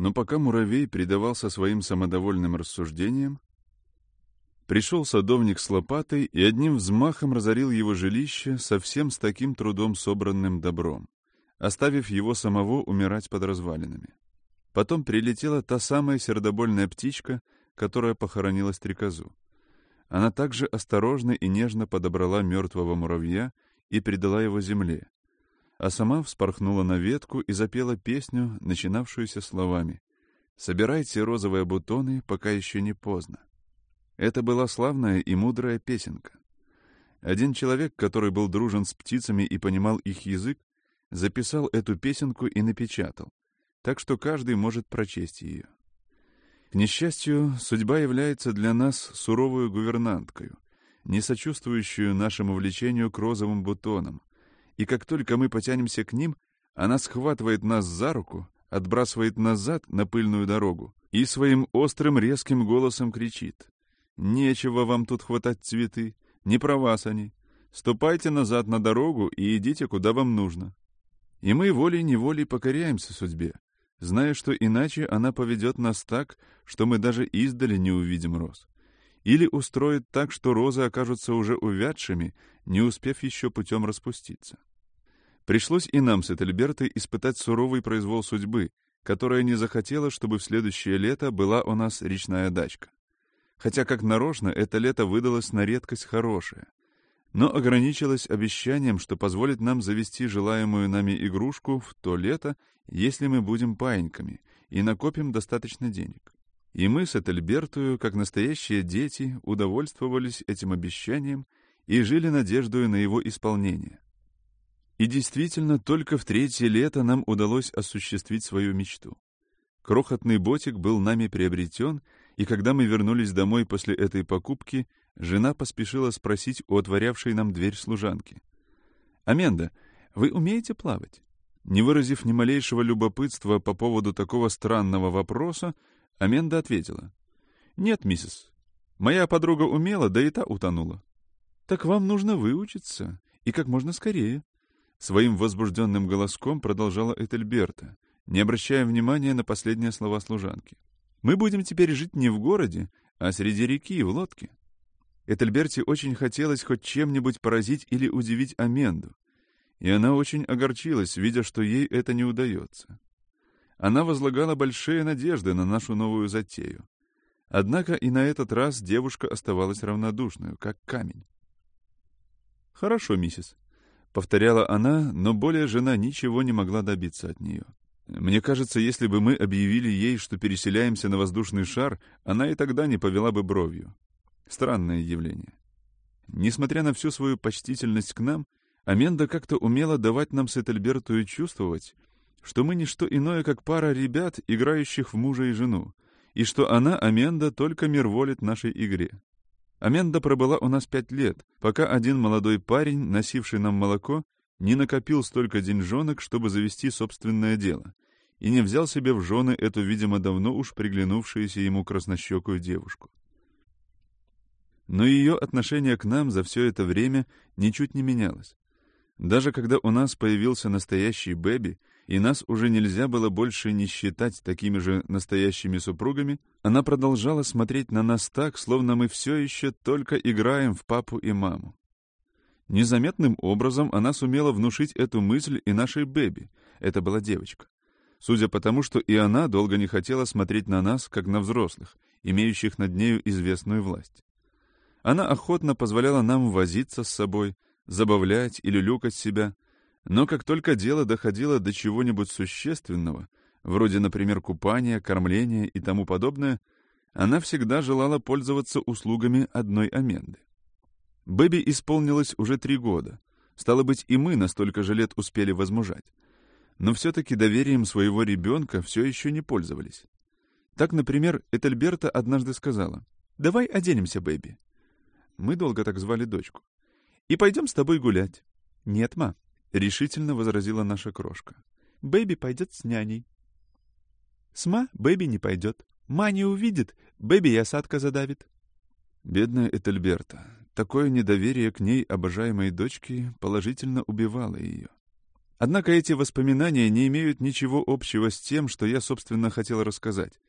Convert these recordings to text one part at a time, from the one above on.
Но пока муравей предавался своим самодовольным рассуждениям, пришел садовник с лопатой и одним взмахом разорил его жилище совсем с таким трудом собранным добром, оставив его самого умирать под развалинами. Потом прилетела та самая сердобольная птичка, которая похоронила стрекозу. Она также осторожно и нежно подобрала мертвого муравья и предала его земле, а сама вспорхнула на ветку и запела песню, начинавшуюся словами «Собирайте розовые бутоны, пока еще не поздно». Это была славная и мудрая песенка. Один человек, который был дружен с птицами и понимал их язык, записал эту песенку и напечатал, так что каждый может прочесть ее. К несчастью, судьба является для нас суровую гувернанткою, не сочувствующую нашему влечению к розовым бутонам, и как только мы потянемся к ним, она схватывает нас за руку, отбрасывает назад на пыльную дорогу и своим острым резким голосом кричит. «Нечего вам тут хватать цветы, не про вас они. Ступайте назад на дорогу и идите, куда вам нужно». И мы волей-неволей покоряемся судьбе, зная, что иначе она поведет нас так, что мы даже издали не увидим роз. Или устроит так, что розы окажутся уже увядшими, не успев еще путем распуститься. Пришлось и нам с Этельбертой испытать суровый произвол судьбы, которая не захотела, чтобы в следующее лето была у нас речная дачка. Хотя, как нарочно, это лето выдалось на редкость хорошее но ограничилась обещанием, что позволит нам завести желаемую нами игрушку в то лето, если мы будем паиньками и накопим достаточно денег. И мы с Этельбертою, как настоящие дети, удовольствовались этим обещанием и жили надеждою на его исполнение. И действительно, только в третье лето нам удалось осуществить свою мечту. Крохотный ботик был нами приобретен, и когда мы вернулись домой после этой покупки, жена поспешила спросить у отворявшей нам дверь служанки. «Аменда, вы умеете плавать?» Не выразив ни малейшего любопытства по поводу такого странного вопроса, Аменда ответила. «Нет, миссис. Моя подруга умела, да и та утонула». «Так вам нужно выучиться, и как можно скорее». Своим возбужденным голоском продолжала Этельберта, не обращая внимания на последние слова служанки. «Мы будем теперь жить не в городе, а среди реки, в лодке. Этельберте очень хотелось хоть чем-нибудь поразить или удивить Аменду, и она очень огорчилась, видя, что ей это не удается. Она возлагала большие надежды на нашу новую затею. Однако и на этот раз девушка оставалась равнодушной, как камень. «Хорошо, миссис», — повторяла она, но более жена ничего не могла добиться от нее. Мне кажется, если бы мы объявили ей, что переселяемся на воздушный шар, она и тогда не повела бы бровью. Странное явление. Несмотря на всю свою почтительность к нам, Аменда как-то умела давать нам с Этельберту и чувствовать, что мы не что иное, как пара ребят, играющих в мужа и жену, и что она, Аменда, только мир волит нашей игре. Аменда пробыла у нас пять лет, пока один молодой парень, носивший нам молоко, не накопил столько деньжонок, чтобы завести собственное дело, и не взял себе в жены эту, видимо, давно уж приглянувшуюся ему краснощекую девушку. Но ее отношение к нам за все это время ничуть не менялось. Даже когда у нас появился настоящий Бэби, и нас уже нельзя было больше не считать такими же настоящими супругами, она продолжала смотреть на нас так, словно мы все еще только играем в папу и маму. Незаметным образом она сумела внушить эту мысль и нашей Бэби, это была девочка. Судя по тому, что и она долго не хотела смотреть на нас, как на взрослых, имеющих над нею известную власть. Она охотно позволяла нам возиться с собой, забавлять или люкать себя, но как только дело доходило до чего-нибудь существенного, вроде, например, купания, кормления и тому подобное, она всегда желала пользоваться услугами одной Аменды. Бэби исполнилось уже три года. Стало быть, и мы на столько же лет успели возмужать. Но все-таки доверием своего ребенка все еще не пользовались. Так, например, Этельберта однажды сказала, «Давай оденемся, Бэби. Мы долго так звали дочку. «И пойдем с тобой гулять». «Нет, ма», — решительно возразила наша крошка. «Бэби пойдет с няней». «С ма Бэби не пойдет. Ма не увидит, Бэби лосадка задавит». Бедная Этельберта. Такое недоверие к ней обожаемой дочке положительно убивало ее. Однако эти воспоминания не имеют ничего общего с тем, что я, собственно, хотел рассказать.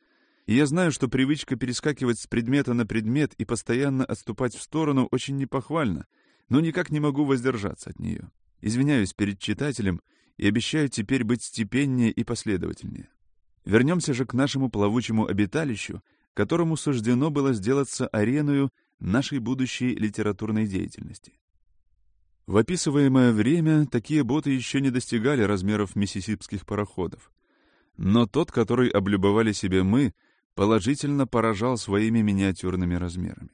И я знаю, что привычка перескакивать с предмета на предмет и постоянно отступать в сторону очень непохвальна, но никак не могу воздержаться от нее. Извиняюсь перед читателем и обещаю теперь быть степеннее и последовательнее. Вернемся же к нашему плавучему обиталищу, которому суждено было сделаться ареную нашей будущей литературной деятельности. В описываемое время такие боты еще не достигали размеров миссисипских пароходов. Но тот, который облюбовали себе мы, положительно поражал своими миниатюрными размерами.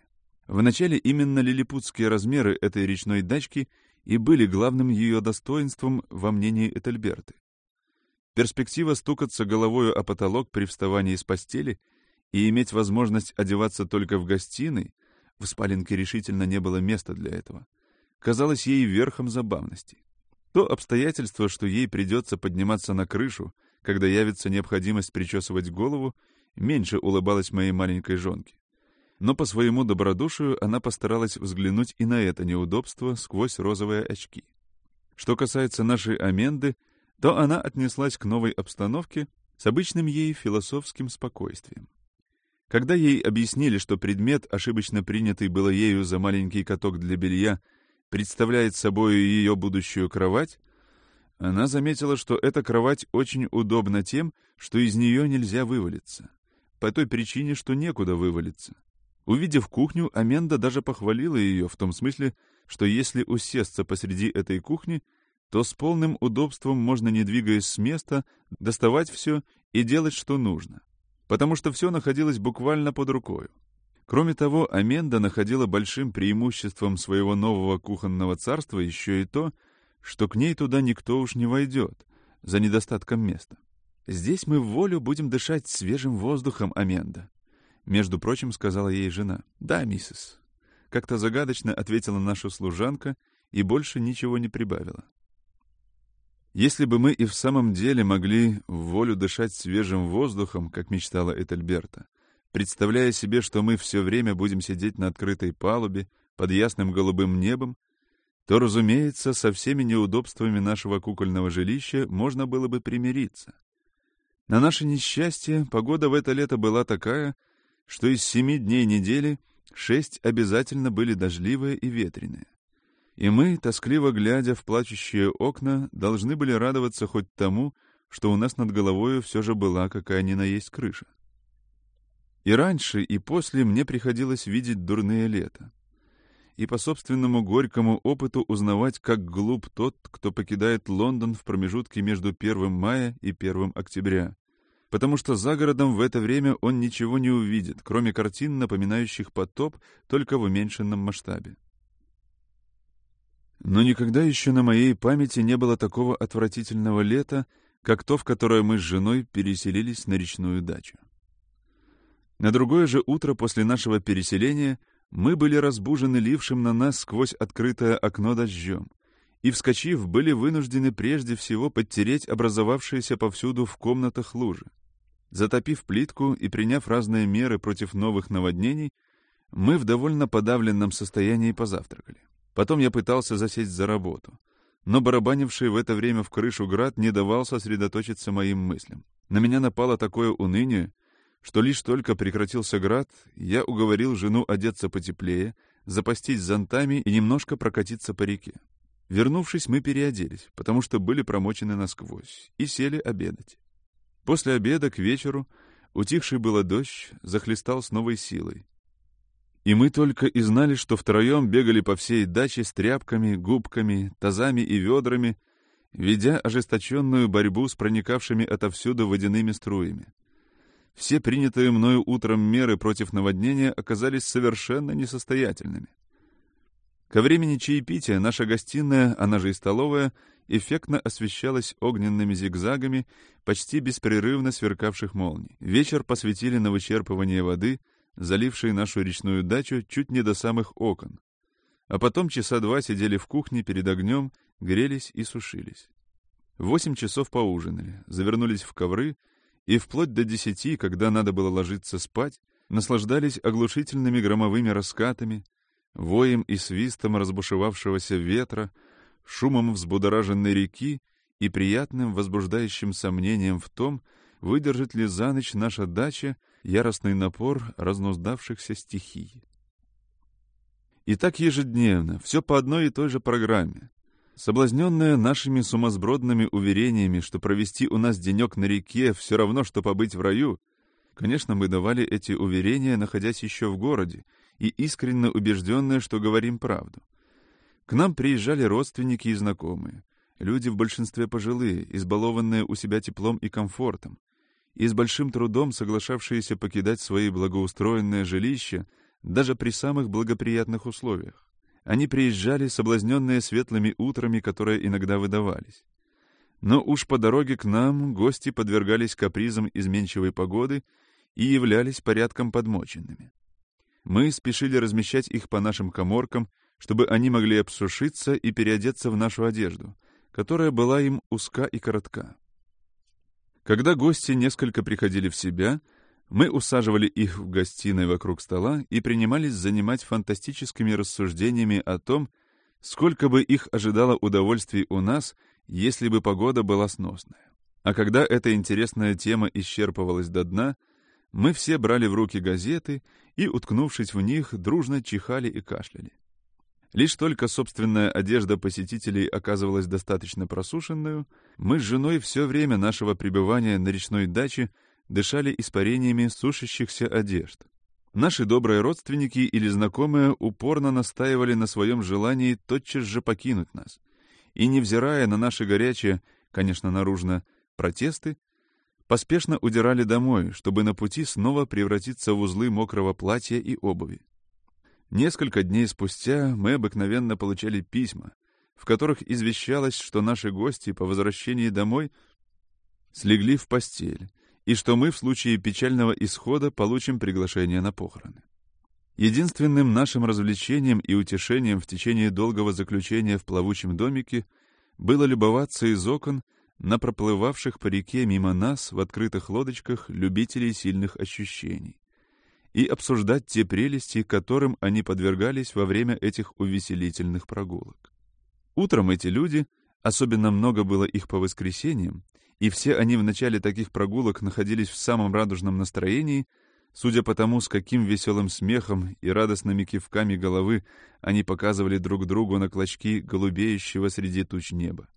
Вначале именно лилипутские размеры этой речной дачки и были главным ее достоинством во мнении Этельберты. Перспектива стукаться головою о потолок при вставании с постели и иметь возможность одеваться только в гостиной, в спаленке решительно не было места для этого, казалось ей верхом забавности. То обстоятельство, что ей придется подниматься на крышу, когда явится необходимость причесывать голову, меньше улыбалось моей маленькой жонке. Но по своему добродушию она постаралась взглянуть и на это неудобство сквозь розовые очки. Что касается нашей Аменды, то она отнеслась к новой обстановке с обычным ей философским спокойствием. Когда ей объяснили, что предмет, ошибочно принятый было ею за маленький каток для белья, представляет собой ее будущую кровать, она заметила, что эта кровать очень удобна тем, что из нее нельзя вывалиться. По той причине, что некуда вывалиться. Увидев кухню, Аменда даже похвалила ее в том смысле, что если усесться посреди этой кухни, то с полным удобством можно, не двигаясь с места, доставать все и делать, что нужно. Потому что все находилось буквально под рукой. Кроме того, Аменда находила большим преимуществом своего нового кухонного царства еще и то, что к ней туда никто уж не войдет, за недостатком места. «Здесь мы в волю будем дышать свежим воздухом, Аменда», — между прочим, сказала ей жена. «Да, миссис», — как-то загадочно ответила наша служанка и больше ничего не прибавила. Если бы мы и в самом деле могли в волю дышать свежим воздухом, как мечтала Этельберта, представляя себе, что мы все время будем сидеть на открытой палубе под ясным голубым небом, то, разумеется, со всеми неудобствами нашего кукольного жилища можно было бы примириться. На наше несчастье погода в это лето была такая, что из семи дней недели шесть обязательно были дождливые и ветреные. И мы, тоскливо глядя в плачущие окна, должны были радоваться хоть тому, что у нас над головой все же была какая ни на есть крыша. И раньше, и после мне приходилось видеть дурные лета. И по собственному горькому опыту узнавать, как глуп тот, кто покидает Лондон в промежутке между 1 мая и 1 октября. Потому что за городом в это время он ничего не увидит, кроме картин, напоминающих потоп, только в уменьшенном масштабе. Но никогда еще на моей памяти не было такого отвратительного лета, как то, в которое мы с женой переселились на речную дачу. На другое же утро после нашего переселения мы были разбужены лившим на нас сквозь открытое окно дождем, и, вскочив, были вынуждены прежде всего подтереть образовавшиеся повсюду в комнатах лужи. Затопив плитку и приняв разные меры против новых наводнений, мы в довольно подавленном состоянии позавтракали. Потом я пытался засесть за работу. Но барабанивший в это время в крышу град не давал сосредоточиться моим мыслям. На меня напало такое уныние, что лишь только прекратился град, я уговорил жену одеться потеплее, запастись зонтами и немножко прокатиться по реке. Вернувшись, мы переоделись, потому что были промочены насквозь, и сели обедать. После обеда к вечеру утихший было дождь захлестал с новой силой. И мы только и знали, что втроем бегали по всей даче с тряпками, губками, тазами и ведрами, ведя ожесточенную борьбу с проникавшими отовсюду водяными струями. Все принятые мною утром меры против наводнения оказались совершенно несостоятельными. Ко времени чаепития наша гостиная, она же и столовая, эффектно освещалась огненными зигзагами почти беспрерывно сверкавших молний. Вечер посвятили на вычерпывание воды — залившие нашу речную дачу чуть не до самых окон. А потом часа два сидели в кухне перед огнем, грелись и сушились. Восемь часов поужинали, завернулись в ковры и вплоть до десяти, когда надо было ложиться спать, наслаждались оглушительными громовыми раскатами, воем и свистом разбушевавшегося ветра, шумом взбудораженной реки и приятным, возбуждающим сомнением в том, выдержит ли за ночь наша дача яростный напор разнуздавшихся стихий. И так ежедневно, все по одной и той же программе. Соблазненная нашими сумасбродными уверениями, что провести у нас денек на реке все равно, что побыть в раю, конечно, мы давали эти уверения, находясь еще в городе, и искренне убежденные, что говорим правду. К нам приезжали родственники и знакомые, люди в большинстве пожилые, избалованные у себя теплом и комфортом, и с большим трудом соглашавшиеся покидать свои благоустроенные жилища даже при самых благоприятных условиях. Они приезжали, соблазненные светлыми утрами, которые иногда выдавались. Но уж по дороге к нам гости подвергались капризам изменчивой погоды и являлись порядком подмоченными. Мы спешили размещать их по нашим коморкам, чтобы они могли обсушиться и переодеться в нашу одежду, которая была им узка и коротка. Когда гости несколько приходили в себя, мы усаживали их в гостиной вокруг стола и принимались занимать фантастическими рассуждениями о том, сколько бы их ожидало удовольствий у нас, если бы погода была сносная. А когда эта интересная тема исчерпывалась до дна, мы все брали в руки газеты и, уткнувшись в них, дружно чихали и кашляли. Лишь только собственная одежда посетителей оказывалась достаточно просушенную, мы с женой все время нашего пребывания на речной даче дышали испарениями сушащихся одежд. Наши добрые родственники или знакомые упорно настаивали на своем желании тотчас же покинуть нас. И, невзирая на наши горячие, конечно, наружно, протесты, поспешно удирали домой, чтобы на пути снова превратиться в узлы мокрого платья и обуви. Несколько дней спустя мы обыкновенно получали письма, в которых извещалось, что наши гости по возвращении домой слегли в постель, и что мы в случае печального исхода получим приглашение на похороны. Единственным нашим развлечением и утешением в течение долгого заключения в плавучем домике было любоваться из окон на проплывавших по реке мимо нас в открытых лодочках любителей сильных ощущений и обсуждать те прелести, которым они подвергались во время этих увеселительных прогулок. Утром эти люди, особенно много было их по воскресеньям, и все они в начале таких прогулок находились в самом радужном настроении, судя по тому, с каким веселым смехом и радостными кивками головы они показывали друг другу на клочки голубеющего среди туч неба.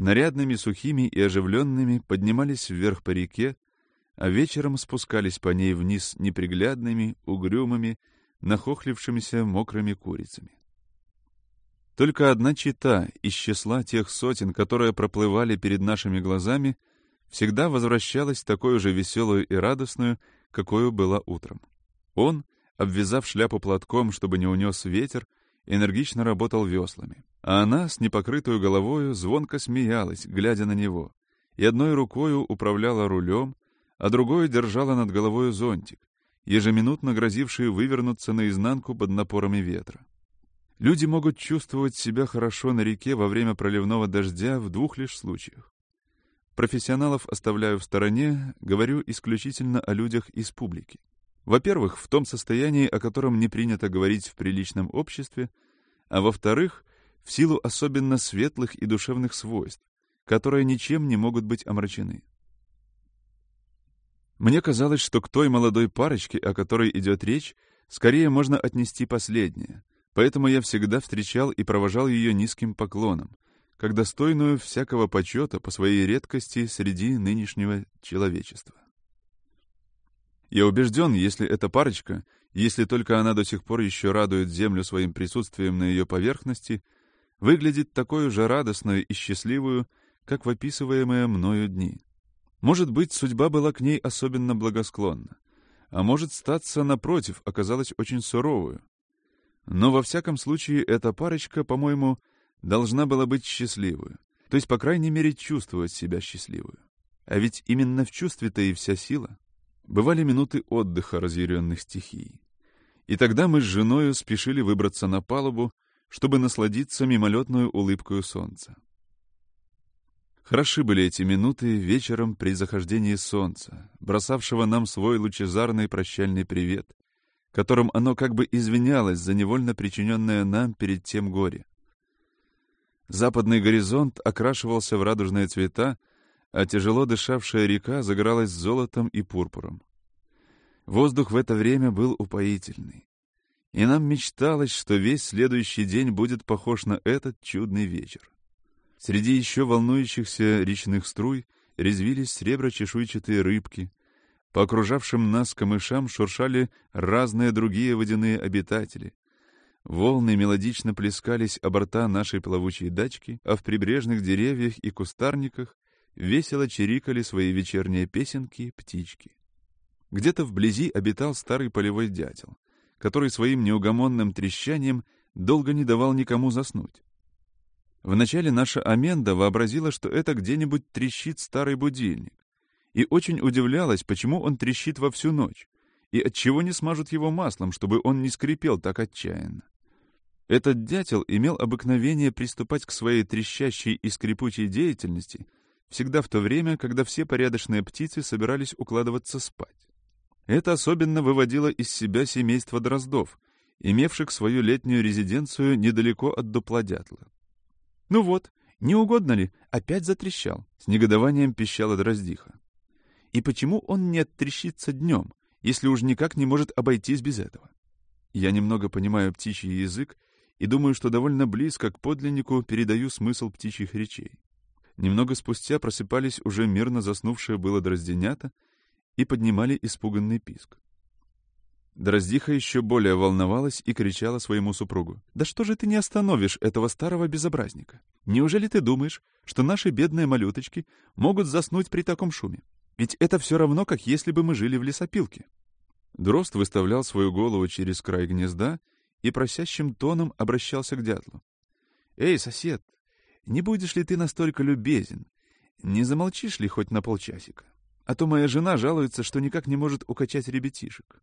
Нарядными, сухими и оживленными поднимались вверх по реке, а вечером спускались по ней вниз неприглядными, угрюмыми, нахохлившимися мокрыми курицами. Только одна чита из числа тех сотен, которые проплывали перед нашими глазами, всегда возвращалась такой же веселую и радостную, какой была утром. Он, обвязав шляпу платком, чтобы не унес ветер, энергично работал веслами, а она с непокрытую головою звонко смеялась, глядя на него, и одной рукою управляла рулем, а другой держала над головой зонтик, ежеминутно грозивший вывернуться наизнанку под напорами ветра. Люди могут чувствовать себя хорошо на реке во время проливного дождя в двух лишь случаях. Профессионалов оставляю в стороне, говорю исключительно о людях из публики. Во-первых, в том состоянии, о котором не принято говорить в приличном обществе, а во-вторых, в силу особенно светлых и душевных свойств, которые ничем не могут быть омрачены. Мне казалось, что к той молодой парочке, о которой идет речь, скорее можно отнести последнее, Поэтому я всегда встречал и провожал ее низким поклоном, как достойную всякого почета по своей редкости среди нынешнего человечества. Я убежден, если эта парочка, если только она до сих пор еще радует землю своим присутствием на ее поверхности, выглядит такой же радостную и счастливую, как в описываемые мною дни. Может быть, судьба была к ней особенно благосклонна, а может, статься, напротив, оказалась очень суровую, но во всяком случае эта парочка, по-моему, должна была быть счастливой. То есть, по крайней мере, чувствовать себя счастливой. А ведь именно в чувстве-то и вся сила. Бывали минуты отдыха разъяренных стихий. И тогда мы с женою спешили выбраться на палубу, чтобы насладиться мимолетную улыбкою солнца. Хороши были эти минуты вечером при захождении солнца, бросавшего нам свой лучезарный прощальный привет, которым оно как бы извинялось за невольно причиненное нам перед тем горе. Западный горизонт окрашивался в радужные цвета, а тяжело дышавшая река загоралась золотом и пурпуром. Воздух в это время был упоительный. И нам мечталось, что весь следующий день будет похож на этот чудный вечер. Среди еще волнующихся речных струй резвились сребро-чешуйчатые рыбки. По окружавшим нас камышам шуршали разные другие водяные обитатели. Волны мелодично плескались о борта нашей плавучей дачки, а в прибрежных деревьях и кустарниках весело чирикали свои вечерние песенки птички. Где-то вблизи обитал старый полевой дятел, который своим неугомонным трещанием долго не давал никому заснуть. Вначале наша Аменда вообразила, что это где-нибудь трещит старый будильник, и очень удивлялась, почему он трещит во всю ночь, и отчего не смажут его маслом, чтобы он не скрипел так отчаянно. Этот дятел имел обыкновение приступать к своей трещащей и скрипучей деятельности всегда в то время, когда все порядочные птицы собирались укладываться спать. Это особенно выводило из себя семейство дроздов, имевших свою летнюю резиденцию недалеко от дупла дятла. «Ну вот, не угодно ли?» — опять затрещал. С негодованием пищала дроздиха. «И почему он не оттрещится днем, если уж никак не может обойтись без этого?» Я немного понимаю птичий язык и думаю, что довольно близко к подлиннику передаю смысл птичьих речей. Немного спустя просыпались уже мирно заснувшие было дрозденята и поднимали испуганный писк. Дроздиха еще более волновалась и кричала своему супругу. «Да что же ты не остановишь этого старого безобразника? Неужели ты думаешь, что наши бедные малюточки могут заснуть при таком шуме? Ведь это все равно, как если бы мы жили в лесопилке». Дрозд выставлял свою голову через край гнезда и просящим тоном обращался к дятлу. «Эй, сосед, не будешь ли ты настолько любезен? Не замолчишь ли хоть на полчасика? А то моя жена жалуется, что никак не может укачать ребятишек»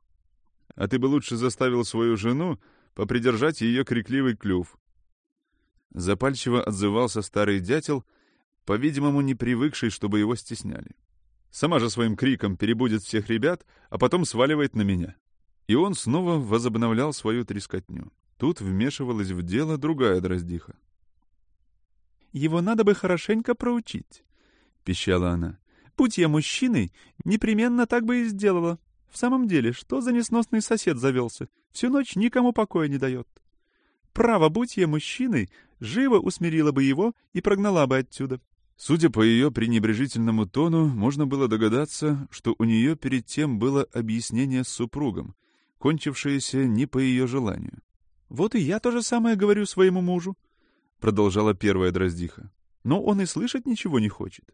а ты бы лучше заставил свою жену попридержать ее крикливый клюв. Запальчиво отзывался старый дятел, по-видимому, не привыкший, чтобы его стесняли. Сама же своим криком перебудет всех ребят, а потом сваливает на меня. И он снова возобновлял свою трескотню. Тут вмешивалась в дело другая дроздиха. «Его надо бы хорошенько проучить», — пищала она. «Будь я мужчиной, непременно так бы и сделала. В самом деле, что за несносный сосед завелся? Всю ночь никому покоя не дает. Право, будь я мужчиной, живо усмирила бы его и прогнала бы отсюда. Судя по ее пренебрежительному тону, можно было догадаться, что у нее перед тем было объяснение с супругом, кончившееся не по ее желанию. «Вот и я то же самое говорю своему мужу», — продолжала первая дроздиха. «Но он и слышать ничего не хочет.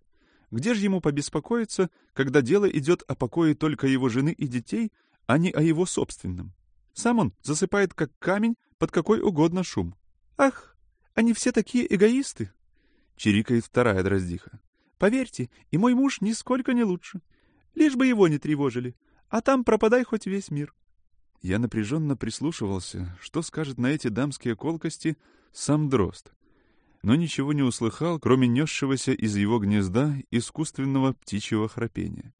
Где же ему побеспокоиться, когда дело идет о покое только его жены и детей, а не о его собственном? Сам он засыпает как камень под какой угодно шум. «Ах, они все такие эгоисты!» — чирикает вторая дроздиха. «Поверьте, и мой муж нисколько не лучше. Лишь бы его не тревожили, а там пропадай хоть весь мир». Я напряженно прислушивался, что скажет на эти дамские колкости сам дрозд но ничего не услыхал, кроме несшегося из его гнезда искусственного птичьего храпения.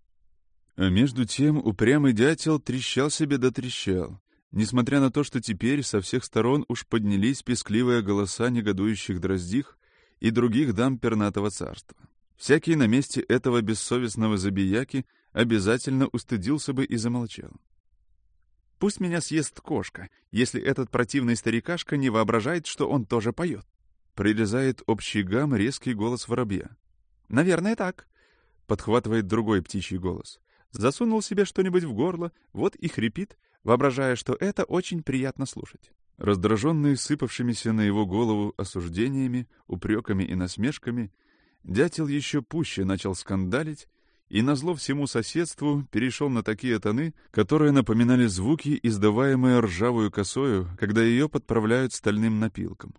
А между тем упрямый дятел трещал себе да трещал, несмотря на то, что теперь со всех сторон уж поднялись пескливые голоса негодующих дроздих и других дам пернатого царства. Всякий на месте этого бессовестного забияки обязательно устыдился бы и замолчал. Пусть меня съест кошка, если этот противный старикашка не воображает, что он тоже поет. Прирезает общий гам резкий голос воробья. «Наверное, так», — подхватывает другой птичий голос. Засунул себе что-нибудь в горло, вот и хрипит, воображая, что это очень приятно слушать. Раздраженный сыпавшимися на его голову осуждениями, упреками и насмешками, дятел еще пуще начал скандалить и, назло всему соседству, перешел на такие тоны, которые напоминали звуки, издаваемые ржавую косою, когда ее подправляют стальным напилком.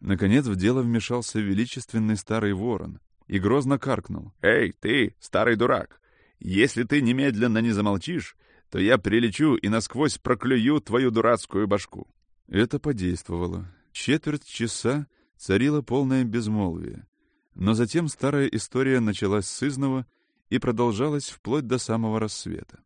Наконец в дело вмешался величественный старый ворон и грозно каркнул. «Эй, ты, старый дурак! Если ты немедленно не замолчишь, то я прилечу и насквозь проклюю твою дурацкую башку». Это подействовало. Четверть часа царило полное безмолвие. Но затем старая история началась с изного и продолжалась вплоть до самого рассвета.